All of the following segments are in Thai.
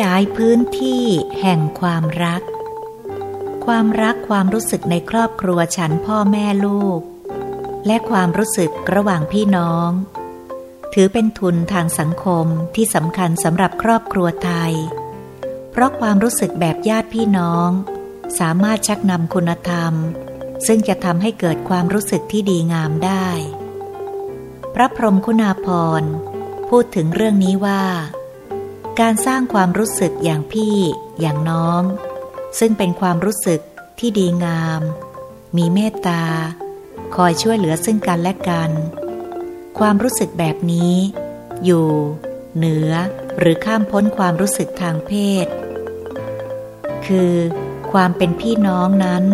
ยายพื้นที่แห่งความรัก ความรักความรู้สึกในครอบครัวฉันพ่อแม่ลูก และความรู้สึกระหว่างพี่น้อง ถือเป็นทุนทางสังคมที่สำคัญสำหรับครอบครัวไทย เพราะความรู้สึกแบบญาติพี่น้อง สามารถชักนำคุณธรรม ซึ่งจะทำให้เกิดความรู้สึกที่ดีงามได้ พระพรหมคุณาภรณ์พูดถึงเรื่องนี้ว่า การสร้างความรู้สึกอย่างพี่อย่างน้อง ซึ่งเป็นความรู้สึกที่ดีงาม มีเมตตา คอยช่วยเหลือซึ่งกันและกัน ความรู้สึกแบบนี้ อยู่ เหนือหรือข้ามพ้นความรู้สึกทางเพศ คือความเป็นพี่น้องนั้น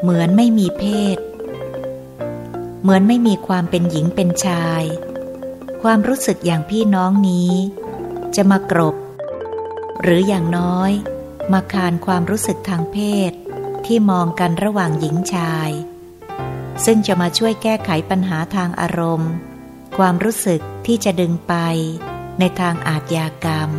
เหมือนไม่มีเพศ เหมือนไม่มีความเป็นหญิงเป็นชาย ความรู้สึกอย่างพี่น้องนี้ จะมากรบ หรืออย่างน้อย มาคานความรู้สึกทางเพศ ที่มองกันระหว่างหญิงชาย ซึ่งจะมาช่วยแก้ไขปัญหาทางอารมณ์ ความรู้สึกที่จะดึงไปในทางอาทยากรรม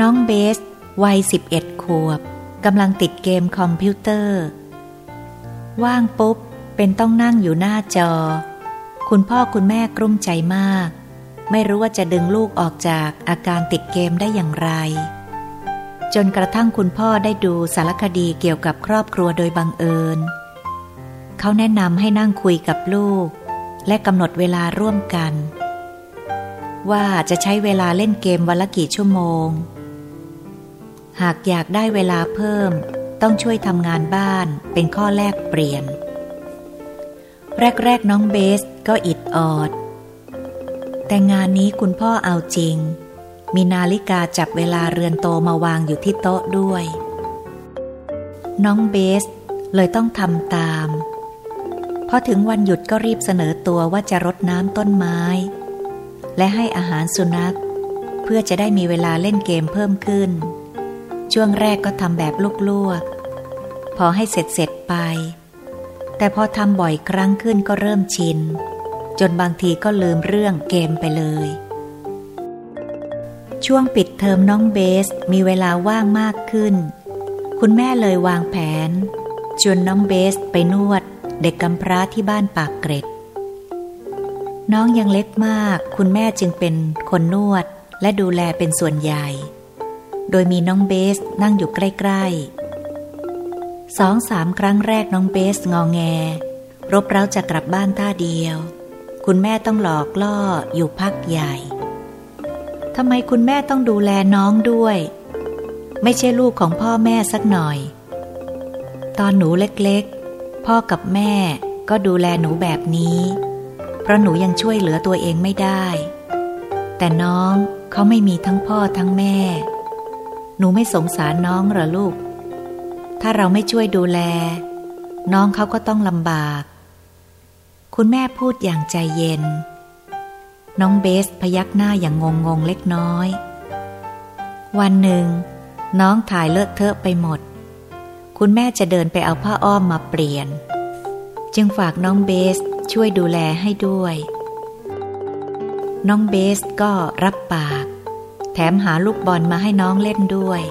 น้องเบส วัย 11 ขวบกำลังติดเกมคอมพิวเตอร์ ว่างปุ๊บ เป็นต้องนั่งอยู่หน้าจอ คุณพ่อคุณแม่กลุ้มใจมาก ไม่รู้ว่าจะดึงลูกออกจากอาการติดเกมได้อย่างไร จนกระทั่งคุณพ่อได้ดูสารคดีเกี่ยวกับครอบครัวโดยบังเอิญ เขาแนะนำให้นั่งคุยกับลูก และกำหนดเวลาร่วมกัน ว่าจะใช้เวลาเล่นเกมวันละกี่ชั่วโมง หากอยากได้เวลาเพิ่มต้องช่วยทำงานบ้านเป็นข้อแลกเปลี่ยน แรก ๆ น้องเบสก็อิดออด แต่งานนี้คุณพ่อเอาจริง มีนาฬิกาจับเวลาเรือนโตมาวางอยู่ที่โต๊ะด้วย น้องเบสเลยต้องทำตามพอถึงวันหยุดก็รีบเสนอตัวว่าจะรดน้ำต้นไม้ และให้อาหารสุนัข เพื่อจะได้มีเวลาเล่นเกมเพิ่มขึ้น ช่วงแรกก็ทำแบบลวกๆ พอให้เสร็จเสร็จไป แต่พอทำบ่อยครั้งขึ้นก็เริ่มชิน จนบางทีก็ลืมเรื่องเกมไปเลย ช่วงปิดเทอมน้องเบสมีเวลาว่างมากขึ้น คุณแม่เลยวางแผน ชวนน้องเบสไปนวด เด็กกำพร้าที่บ้านปากเกร็ด น้องยังเล็กมาก คุณแม่จึงเป็นคนนวดและดูแลเป็นส่วนใหญ่ โดยมีน้องเบสนั่งอยู่ใกล้ ๆ สองสามครั้งแรกน้องเบสงองแง รบเร้าจะกลับบ้านท่าเดียว คุณแม่ต้องหลอกล่ออยู่พักใหญ่ทำไมคุณแม่ต้องดูแลน้องด้วย ไม่ใช่ลูกของพ่อแม่สักหน่อย ตอนหนูเล็กๆ พ่อกับแม่ก็ดูแลหนูแบบนี้ เพราะหนูยังช่วยเหลือตัวเองไม่ได้ แต่น้องเขาไม่มีทั้งพ่อทั้งแม่ หนูไม่สงสารน้องหรอลูก ถ้าเราไม่ช่วยดูแล น้องเขาก็ต้องลำบาก คุณแม่พูดอย่างใจเย็น น้องเบสพยักหน้าอย่างงงงเล็กน้อย วันหนึ่ง น้องถ่ายเลอะเทอะไปหมด คุณแม่จะเดินไปเอาผ้าอ้อมมาเปลี่ยน จึงฝากน้องเบสช่วยดูแลให้ด้วย น้องเบสก็รับปาก แถมหาลูกบอลมาให้น้องเล่นด้วย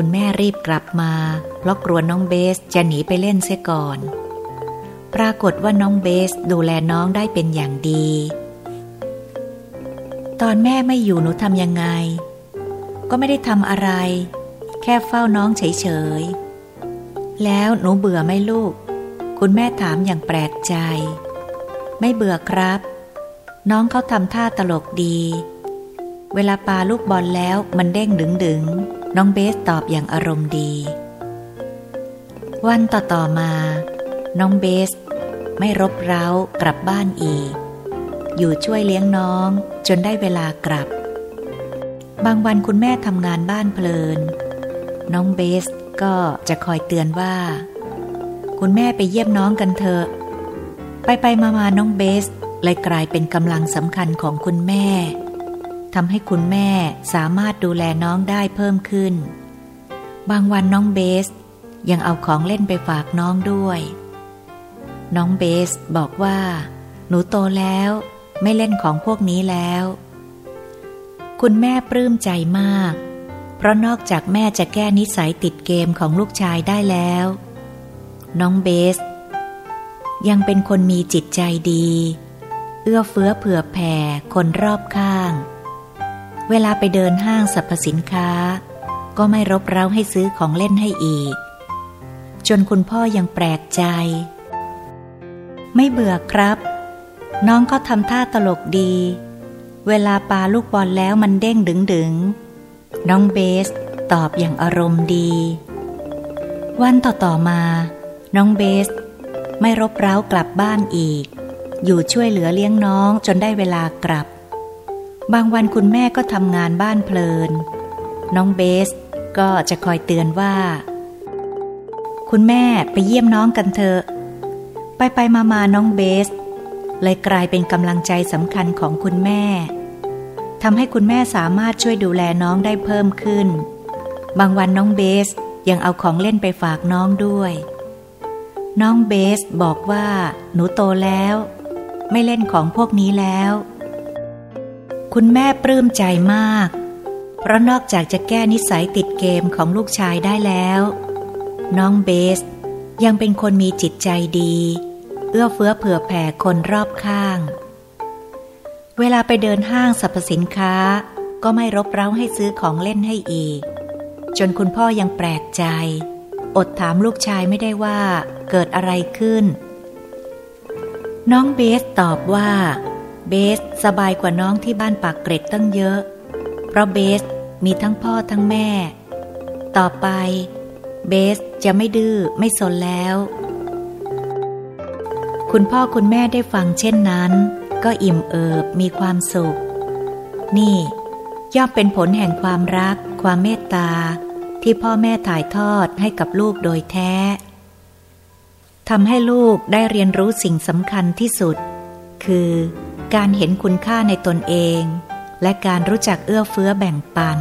คุณแม่รีบกลับมา เพราะกลัวน้องเบสจะหนีไปเล่นเสียก่อน ปรากฏว่าน้องเบสดูแลน้องได้เป็นอย่างดี ตอนแม่ไม่อยู่หนูทำยังไง ก็ไม่ได้ทำอะไร แค่เฝ้าน้องเฉยๆ แล้วหนูเบื่อไหมลูก คุณแม่ถามอย่างแปลกใจ ไม่เบื่อครับ น้องเขาทำท่าตลกดี เวลาปาลูกบอลแล้วมันเด้งดึงดึง น้องเบสตอบอย่างอารมณ์ดี วันต่อๆมา น้องเบส ไม่รบเร้ากลับบ้านอีก อยู่ช่วยเลี้ยงน้องจนได้เวลากลับ บางวันคุณแม่ทำงานบ้านเพลิน น้องเบสก็จะคอยเตือนว่า คุณแม่ไปเยี่ยมน้องกันเถอะ ไปไปมามาน้องเบสเลยกลายเป็นกำลังสำคัญของคุณแม่ ทำให้คุณแม่สามารถดูแลน้องได้เพิ่มขึ้น บางวันน้องเบส ยังเอาของเล่นไปฝากน้องด้วย น้องเบสบอกว่า หนูโตแล้วไม่เล่นของพวกนี้แล้ว คุณแม่ปลื้มใจมาก เพราะนอกจากแม่จะแก้นิสัยติดเกมของลูกชายได้แล้ว น้องเบส ยังเป็นคนมีจิตใจดี เอื้อเฟื้อเผื่อแผ่คนรอบข้าง เวลาไปเดินห้างสรรพสินค้า ก็ไม่รบเร้าให้ซื้อของเล่นให้อีก จนคุณพ่อยังแปลกใจ ไม่เบื่อครับ น้องเขาทำท่าตลกดี เวลาปาลูกบอลแล้วมันเด้งดึงดึงน้องเบสตอบอย่างอารมณ์ดี วันต่อๆมา น้องเบส ไม่รบเร้ากลับบ้านอีก อยู่ช่วยเหลือเลี้ยงน้องจนได้เวลากลับ บางวันคุณแม่ก็ทำงานบ้านเพลิน น้องเบสก็จะคอยเตือนว่า คุณแม่ไปเยี่ยมน้องกันเถอะ ไปไปมามาน้องเบส เลยกลายเป็นกำลังใจสำคัญของคุณแม่ทำให้คุณแม่สามารถช่วยดูแลน้องได้เพิ่มขึ้น บางวันน้องเบสยังเอาของเล่นไปฝากน้องด้วย น้องเบสบอกว่า หนูโตแล้ว ไม่เล่นของพวกนี้แล้ว คุณแม่ปลื้มใจมาก เพราะนอกจากจะแก้นิสัยติดเกมของลูกชายได้แล้ว น้องเบส ยังเป็นคนมีจิตใจดี เอื้อเฟื้อเผื่อแผ่คนรอบข้าง เวลาไปเดินห้างสรรพสินค้า ก็ไม่รบเร้าให้ซื้อของเล่นให้อีก จนคุณพ่อยังแปลกใจ อดถามลูกชายไม่ได้ว่าเกิดอะไรขึ้น น้องเบสตอบว่า เบสสบายกว่าน้องที่บ้านปากเกร็ดตั้งเยอะ เพราะเบสมีทั้งพ่อทั้งแม่ ต่อไป เบสจะไม่ดื้อไม่สนแล้ว คุณพ่อคุณแม่ได้ฟังเช่นนั้น ก็อิ่มเอิบมีความสุข นี่ ย่อมเป็นผลแห่งความรัก ความเมตตา ที่พ่อแม่ถ่ายทอดให้กับลูกโดยแท้ทำให้ลูกได้เรียนรู้สิ่งสำคัญที่สุด คือ การเห็นคุณค่าในตนเอง และการรู้จักเอื้อเฟื้อแบ่งปัน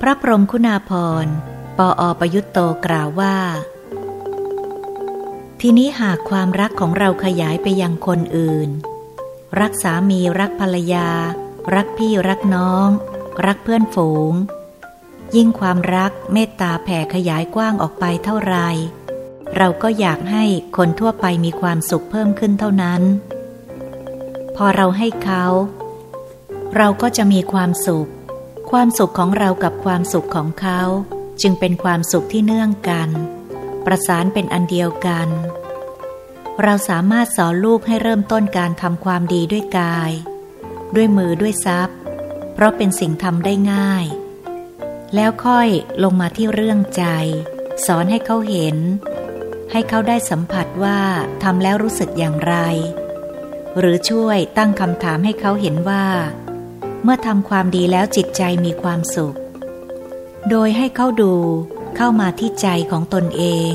พระพรมคุณาภรณ์ปออประยุตโตกล่าวว่า ทีนี้หากความรักของเราขยายไปยังคนอื่น รักสามีรักภรรยา รักพี่รักน้อง รักเพื่อนฝูง ยิ่งความรักเมตตาแผ่ขยายกว้างออกไปเท่าไร เราก็อยากให้คนทั่วไปมีความสุขเพิ่มขึ้นเท่านั้น พอเราให้เขา เราก็จะมีความสุข ความสุขของเรากับความสุขของเขา จึงเป็นความสุขที่เนื่องกัน ประสานเป็นอันเดียวกัน เราสามารถสอนลูกให้เริ่มต้นการทำความดีด้วยกาย ด้วยมือด้วยทรัพย์ เพราะเป็นสิ่งทำได้ง่าย แล้วค่อยลงมาที่เรื่องใจ สอนให้เขาเห็น ให้เขาได้สัมผัสว่าทำแล้วรู้สึกอย่างไร หรือช่วยตั้งคำถามให้เขาเห็นว่า เมื่อทำความดีแล้วจิตใจมีความสุข โดยให้เขาดูเข้ามาที่ใจของตนเอง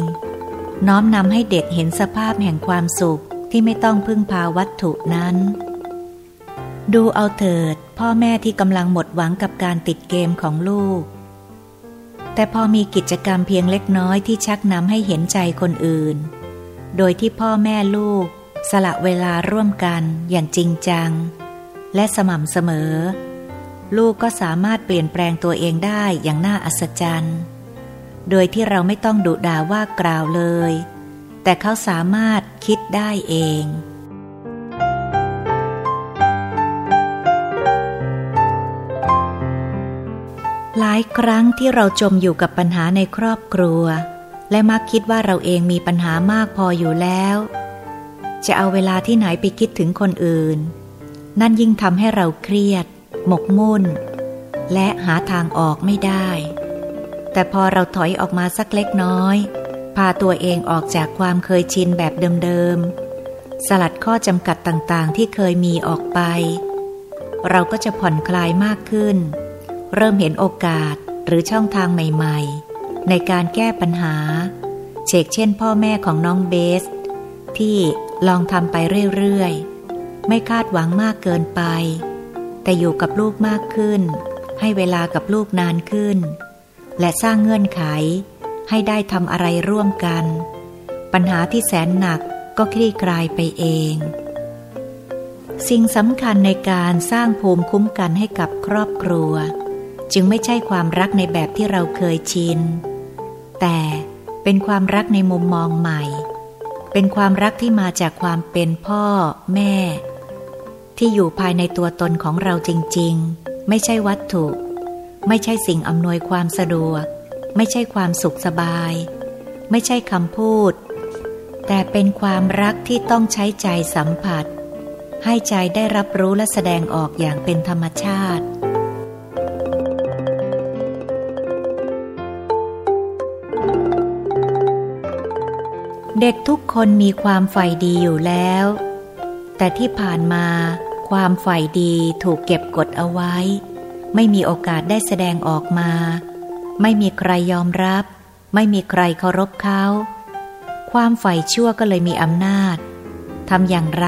น้อมนำให้เด็กเห็นสภาพแห่งความสุขที่ไม่ต้องพึ่งพาวัตถุนั้น ดูเอาเถิด พ่อแม่ที่กำลังหมดหวังกับการติดเกมของลูก แต่พอมีกิจกรรมเพียงเล็กน้อยที่ชักนำให้เห็นใจคนอื่น โดยที่พ่อแม่ลูก สละเวลาร่วมกันอย่างจริงจัง และสม่ำเสมอ ลูกก็สามารถเปลี่ยนแปลงตัวเองได้อย่างน่าอัศจรรย์ โดยที่เราไม่ต้องดุด่าว่ากล่าวเลย แต่เขาสามารถคิดได้เองหลายครั้งที่เราจมอยู่กับปัญหาในครอบครัว และมักคิดว่าเราเองมีปัญหามากพออยู่แล้ว จะเอาเวลาที่ไหนไปคิดถึงคนอื่น นั่นยิ่งทำให้เราเครียด หมกมุ่น และหาทางออกไม่ได้ แต่พอเราถอยออกมาสักเล็กน้อย พาตัวเองออกจากความเคยชินแบบเดิมๆ สลัดข้อจำกัดต่างๆ ที่เคยมีออกไป เราก็จะผ่อนคลายมากขึ้น เริ่มเห็นโอกาสหรือช่องทางใหม่ๆ ในการแก้ปัญหาเชกเช่นพ่อแม่ของน้องเบส ที่ ลองทำไปเรื่อยๆ ไม่คาดหวังมากเกินไป แต่อยู่กับลูกมากขึ้น ให้เวลากับลูกนานขึ้น และสร้างเงื่อนไข ให้ได้ทำอะไรร่วมกัน ปัญหาที่แสนหนักก็คลี่คลายไปเอง สิ่งสำคัญในการสร้างภูมิคุ้มกันให้กับครอบครัว จึงไม่ใช่ความรักในแบบที่เราเคยชิน แต่เป็นความรักในมุมมองใหม่ เป็นความรักที่มาจากความเป็นพ่อ แม่ ที่อยู่ภายในตัวตนของเราจริง ๆ ไม่ใช่วัตถุ ไม่ใช่สิ่งอำนวยความสะดวก ไม่ใช่ความสุขสบาย ไม่ใช่คำพูด แต่เป็นความรักที่ต้องใช้ใจสัมผัส ให้ใจได้รับรู้และแสดงออกอย่างเป็นธรรมชาติ เด็กทุกคนมีความใฝ่ดีอยู่แล้ว แต่ที่ผ่านมาความใฝ่ดีถูกเก็บกดเอาไว้ ไม่มีโอกาสได้แสดงออกมา ไม่มีใครยอมรับ ไม่มีใครเคารพเขา ความใฝ่ชั่วก็เลยมีอำนาจทำอย่างไร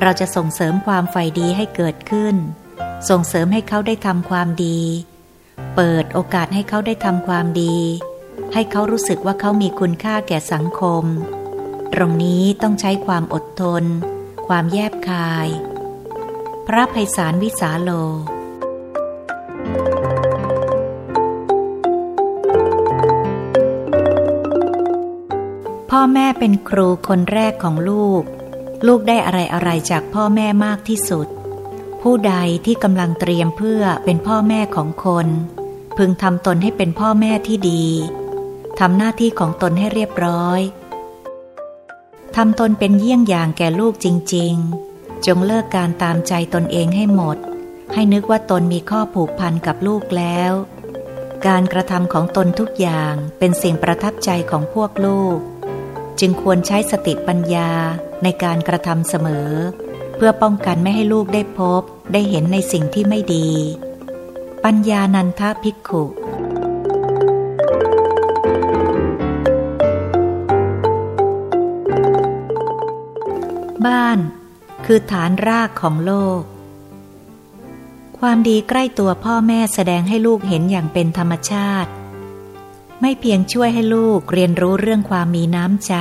เราจะส่งเสริมความใฝ่ดีให้เกิดขึ้น ส่งเสริมให้เขาได้ทำความดี เปิดโอกาสให้เขาได้ทำความดี ให้เขารู้สึกว่าเขามีคุณค่าแก่สังคม ตรงนี้ต้องใช้ความอดทน ความแยบคาย พระภัยสารวิสาโลพ่อแม่เป็นครูคนแรกของลูก ลูกได้อะไรอะไรจากพ่อแม่มากที่สุด ผู้ใดที่กำลังเตรียมเพื่อเป็นพ่อแม่ของคน พึงทำตนให้เป็นพ่อแม่ที่ดี ทำหน้าที่ของตนให้เรียบร้อย ทำตนเป็นเยี่ยงอย่างแก่ลูกจริง ๆ จงเลิกการตามใจตนเองให้หมด ให้นึกว่าตนมีข้อผูกพันกับลูกแล้ว การกระทำของตนทุกอย่างเป็นสิ่งประทับใจของพวกลูก จึงควรใช้สติปัญญาในการกระทำเสมอ เพื่อป้องกันไม่ให้ลูกได้พบ ได้เห็นในสิ่งที่ไม่ดี ปัญญานันทภิกขุ บ้าน คือฐานรากของโลก ความดีใกล้ตัวพ่อแม่แสดงให้ลูกเห็นอย่างเป็นธรรมชาติ ไม่เพียงช่วยให้ลูกเรียนรู้เรื่องความมีน้ำใจ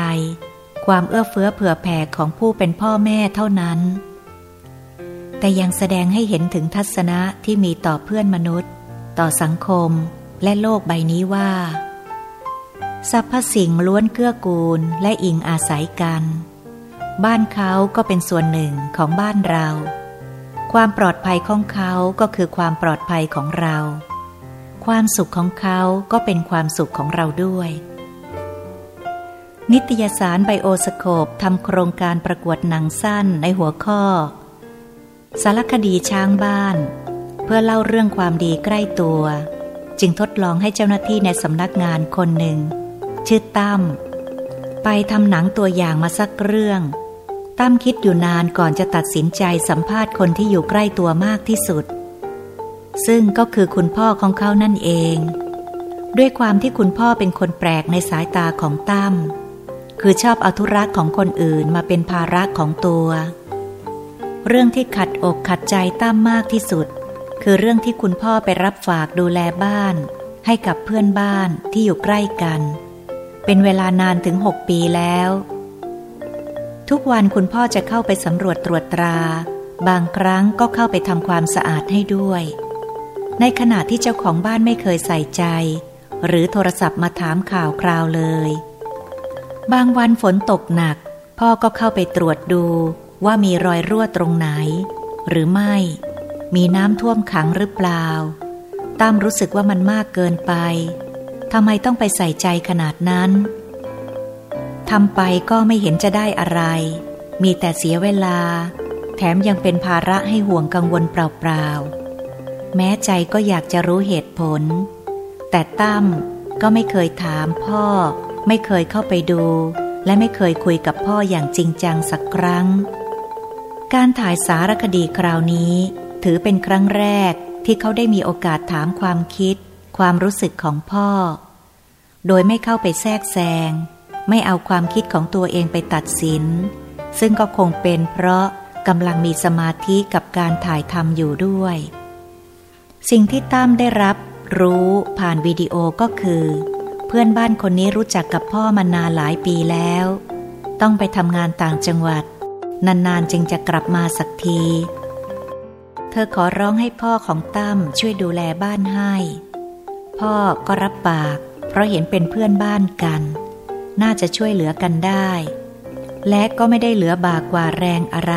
ความเอื้อเฟื้อเผื่อแผ่ของผู้เป็นพ่อแม่เท่านั้น แต่ยังแสดงให้เห็นถึงทัศนะที่มีต่อเพื่อนมนุษย์ ต่อสังคมและโลกใบนี้ว่าสรรพสิ่งล้วนเกื้อกูลและอิงอาศัยกัน บ้านเขาก็เป็นส่วนหนึ่งของบ้านเรา ความปลอดภัยของเขาก็คือความปลอดภัยของเรา ความสุขของเขาก็เป็นความสุขของเราด้วย นิตยสารไบโอสโคปทำโครงการประกวดหนังสั้นในหัวข้อ สารคดีช้างบ้าน เพื่อเล่าเรื่องความดีใกล้ตัว จึงทดลองให้เจ้าหน้าที่ในสำนักงานคนหนึ่ง ชื่อตั้มไปทำหนังตัวอย่างมาสักเรื่อง ตั้มคิดอยู่นานก่อนจะตัดสินใจสัมภาษณ์คนที่อยู่ใกล้ตัวมากที่สุด ซึ่งก็คือคุณพ่อของเขานั่นเอง ด้วยความที่คุณพ่อเป็นคนแปลกในสายตาของตั้มคือชอบเอาธุระของคนอื่นมาเป็นภาระของตัว เรื่องที่ขัดอกขัดใจตั้มมากที่สุด คือเรื่องที่คุณพ่อไปรับฝากดูแลบ้าน ให้กับเพื่อนบ้านที่อยู่ใกล้กัน เป็นเวลานานถึงหกปีแล้ว ทุกวันคุณพ่อจะเข้าไปสำรวจตรวจตรา บางครั้งก็เข้าไปทำความสะอาดให้ด้วย ในขณะที่เจ้าของบ้านไม่เคยใส่ใจ หรือโทรศัพท์มาถามข่าวคราวเลย บางวันฝนตกหนัก พ่อก็เข้าไปตรวจดูว่ามีรอยรั่วตรงไหน หรือไม่ มีน้ำท่วมขังหรือเปล่าตั้มรู้สึกว่ามันมากเกินไปทำไมต้องไปใส่ใจขนาดนั้น ทำไปก็ไม่เห็นจะได้อะไร มีแต่เสียเวลา แถมยังเป็นภาระให้ห่วงกังวลเปล่าๆ แม้ใจก็อยากจะรู้เหตุผล แต่ตั้มก็ไม่เคยถามพ่อ ไม่เคยเข้าไปดู และไม่เคยคุยกับพ่ออย่างจริงจังสักครั้ง การถ่ายสารคดีคราวนี้ ถือเป็นครั้งแรกที่เขาได้มีโอกาสถามความคิด ความรู้สึกของพ่อ โดยไม่เข้าไปแทรกแซง ไม่เอาความคิดของตัวเองไปตัดสิน ซึ่งก็คงเป็นเพราะกำลังมีสมาธิกับการถ่ายทำอยู่ด้วย สิ่งที่ตั้มได้รับรู้ผ่านวิดีโอก็คือ เพื่อนบ้านคนนี้รู้จักกับพ่อมานานหลายปีแล้ว ต้องไปทำงานต่างจังหวัด นานๆจึงจะกลับมาสักที เธอขอร้องให้พ่อของตั้มช่วยดูแลบ้านให้ พ่อก็รับปาก เพราะเห็นเป็นเพื่อนบ้านกัน น่าจะช่วยเหลือกันได้ และก็ไม่ได้เหลือบากกว่าแรงอะไร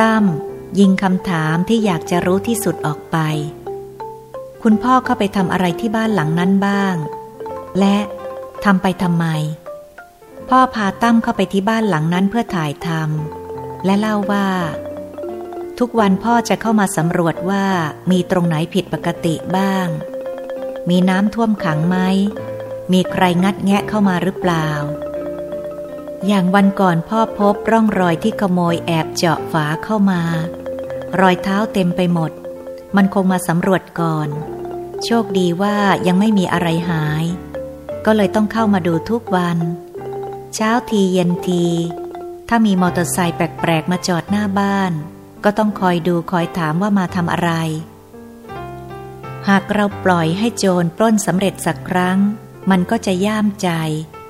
ตั้มยิงคำถามที่อยากจะรู้ที่สุดออกไป คุณพ่อเข้าไปทำอะไรที่บ้านหลังนั้นบ้าง และทำไปทำไม พ่อพาตั้มเข้าไปที่บ้านหลังนั้นเพื่อถ่ายทำและเล่าว่า ทุกวันพ่อจะเข้ามาสำรวจว่ามีตรงไหนผิดปกติบ้าง มีน้ำท่วมขังไหม มีใครงัดแงะเข้ามาหรือเปล่า อย่างวันก่อนพ่อพบร่องรอยที่ขโมยแอบเจาะฝาเข้ามา รอยเท้าเต็มไปหมด มันคงมาสำรวจก่อน โชคดีว่ายังไม่มีอะไรหาย ก็เลยต้องเข้ามาดูทุกวัน เช้าทีเย็นที ถ้ามีมอเตอร์ไซค์แปลกๆมาจอดหน้าบ้าน ก็ต้องคอยดูคอยถามว่ามาทำอะไรหากเราปล่อยให้โจรปล้นสำเร็จสักครั้ง มันก็จะย่ามใจ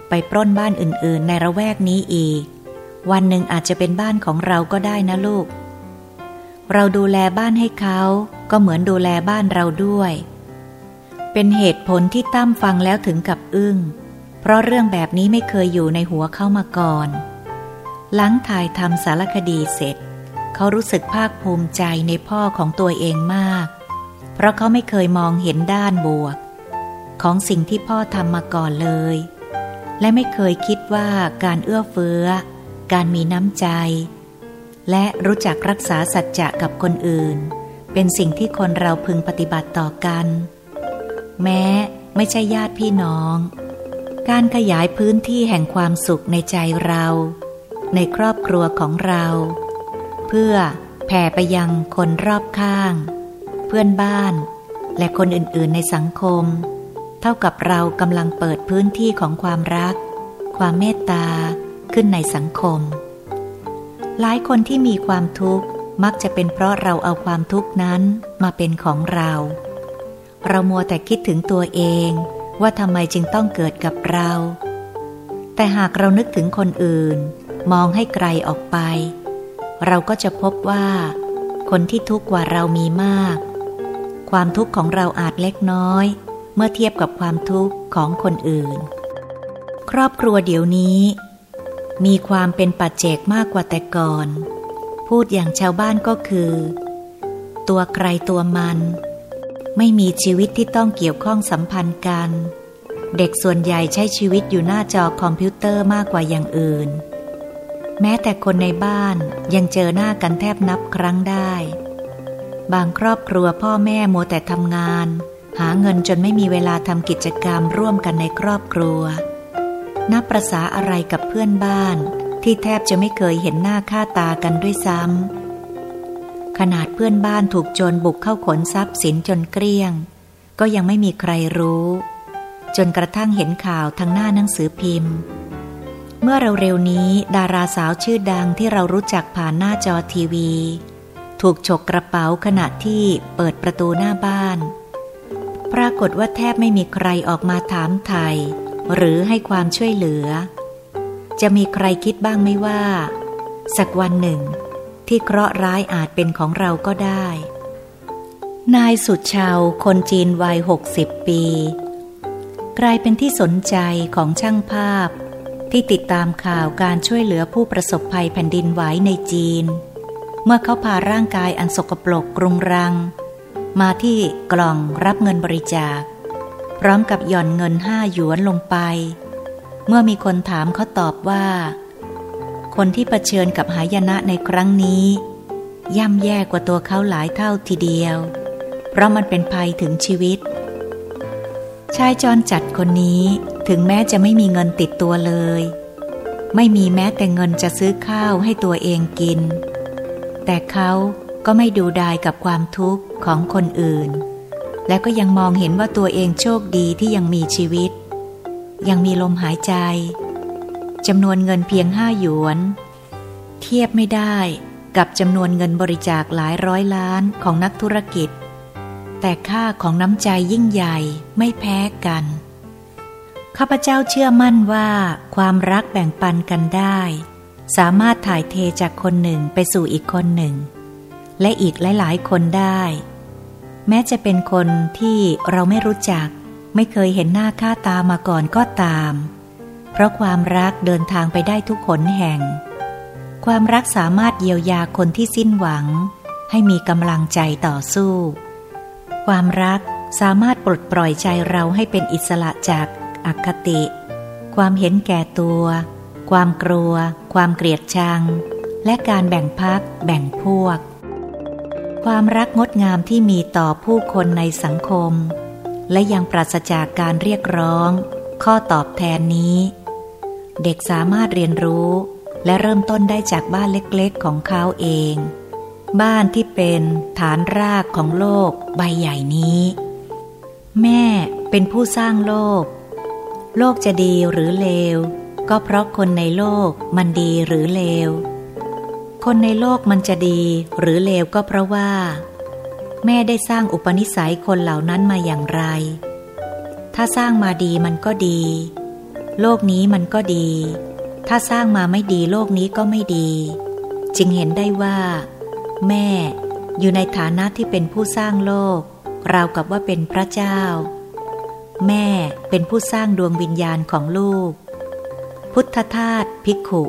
ไปปล้นบ้านอื่นๆ ในระแวกนี้อีก วันหนึ่งอาจจะเป็นบ้านของเราก็ได้นะลูก เราดูแลบ้านให้เขาก็เหมือนดูแลบ้านเราด้วย เป็นเหตุผลที่ตั้มฟังแล้วถึงกับอึง้ง เพราะเรื่องแบบนี้ไม่เคยอยู่ในหัวเขามาก่อน หลังถ่ายทำสารคดีเสร็จ เขารู้สึกภาคภูมิใจในพ่อของตัวเองมาก เพราะเขาไม่เคยมองเห็นด้านบวก ของสิ่งที่พ่อทำมาก่อนเลย และไม่เคยคิดว่าการเอื้อเฟื้อ การมีน้ำใจ และรู้จักรักษาสัจจะกับคนอื่น เป็นสิ่งที่คนเราพึงปฏิบัติต่อกัน แม้ไม่ใช่ญาติพี่น้อง การขยายพื้นที่แห่งความสุขในใจเรา ในครอบครัวของเรา เพื่อแผ่ไปยังคนรอบข้าง เพื่อนบ้านและคนอื่นๆในสังคม เท่ากับเรากำลังเปิดพื้นที่ของความรัก ความเมตตาขึ้นในสังคม หลายคนที่มีความทุกข์มักจะเป็นเพราะเราเอาความทุกข์นั้นมาเป็นของเรา เรามัวแต่คิดถึงตัวเองว่าทำไมจึงต้องเกิดกับเรา แต่หากเรานึกถึงคนอื่น มองให้ไกลออกไป เราก็จะพบว่า คนที่ทุกข์กว่าเรามีมาก ความทุกข์ของเราอาจเล็กน้อย เมื่อเทียบกับความทุกข์ของคนอื่น ครอบครัวเดี๋ยวนี้ มีความเป็นปัจเจกมากกว่าแต่ก่อน พูดอย่างชาวบ้านก็คือ ตัวใครตัวมัน ไม่มีชีวิตที่ต้องเกี่ยวข้องสัมพันธ์กัน เด็กส่วนใหญ่ใช้ชีวิตอยู่หน้าจอคอมพิวเตอร์มากกว่าอย่างอื่น แม้แต่คนในบ้านยังเจอหน้ากันแทบนับครั้งได้ บางครอบครัวพ่อแม่โมแต่ทำงาน หาเงินจนไม่มีเวลาทำกิจกรรมร่วมกันในครอบครัว นับประษาอะไรกับเพื่อนบ้าน ที่แทบจะไม่เคยเห็นหน้าค่าตากันด้วยซ้ำขนาดเพื่อนบ้านถูกโจรบุกเข้าขนทรัพย์สินจนเกลี้ยง ก็ยังไม่มีใครรู้ จนกระทั่งเห็นข่าวทางหน้าหนังสือพิมพ์ เมื่อเร็วๆนี้ดาราสาวชื่อดังที่เรารู้จักผ่านหน้าจอทีวี ถูกฉกกระเป๋าขณะที่เปิดประตูหน้าบ้าน ปรากฏว่าแทบไม่มีใครออกมาถามไทย หรือให้ความช่วยเหลือ จะมีใครคิดบ้างไหมว่า สักวันหนึ่ง ที่เคราะห์ร้ายอาจเป็นของเราก็ได้ นายสุดชาวคนจีนวัยหกสิบปี กลายเป็นที่สนใจของช่างภาพ ที่ติดตามข่าวการช่วยเหลือผู้ประสบภัยแผ่นดินไหวในจีน เมื่อเขาพาร่างกายอันสกปรกกรุงรัง มาที่กล่องรับเงินบริจาค พร้อมกับหย่อนเงินห้าหยวนลงไป เมื่อมีคนถามเขาตอบว่า คนที่เผชิญกับหายนะในครั้งนี้ ย่ำแย่กว่าตัวเขาหลายเท่าทีเดียว เพราะมันเป็นภัยถึงชีวิต ชายจรจัดคนนี้ถึงแม้จะไม่มีเงินติดตัวเลย ไม่มีแม้แต่เงินจะซื้อข้าวให้ตัวเองกิน แต่เขา ก็ไม่ดูดายกับความทุกข์ของคนอื่น และก็ยังมองเห็นว่าตัวเองโชคดีที่ยังมีชีวิต ยังมีลมหายใจจำนวนเงินเพียงห้าหยวน เทียบไม่ได้กับจำนวนเงินบริจาคหลายร้อยล้านของนักธุรกิจ แต่ค่าของน้ำใจยิ่งใหญ่ไม่แพ้กัน ข้าพเจ้าเชื่อมั่นว่าความรักแบ่งปันกันได้ สามารถถ่ายเทจากคนหนึ่งไปสู่อีกคนหนึ่ง และอีกหลายๆ คนได้ แม้จะเป็นคนที่เราไม่รู้จัก ไม่เคยเห็นหน้าค่าตามาก่อนก็ตาม เพราะความรักเดินทางไปได้ทุกขนแห่ง ความรักสามารถเยียวยาคนที่สิ้นหวัง ให้มีกำลังใจต่อสู้ ความรักสามารถปลดปล่อยใจเราให้เป็นอิสระจากอคติ ความเห็นแก่ตัว ความกลัว ความเกลียดชัง และการแบ่งพัก แบ่งพวก ความรักงดงามที่มีต่อผู้คนในสังคม และยังปราศจากการเรียกร้อง ข้อตอบแทนนี้ เด็กสามารถเรียนรู้และเริ่มต้นได้จากบ้านเล็กๆของเขาเอง บ้านที่เป็นฐานรากของโลกใบใหญ่นี้ แม่เป็นผู้สร้างโลก โลกจะดีหรือเลว ก็เพราะคนในโลกมันดีหรือเลว คนในโลกมันจะดีหรือเลวก็เพราะว่า แม่ได้สร้างอุปนิสัยคนเหล่านั้นมาอย่างไร ถ้าสร้างมาดีมันก็ดี โลกนี้มันก็ดี ถ้าสร้างมาไม่ดีโลกนี้ก็ไม่ดี จึงเห็นได้ว่า แม่อยู่ในฐานะที่เป็นผู้สร้างโลก ราวกับว่าเป็นพระเจ้า แม่เป็นผู้สร้างดวงวิญญาณของลูก พุทธทาสภิกขุ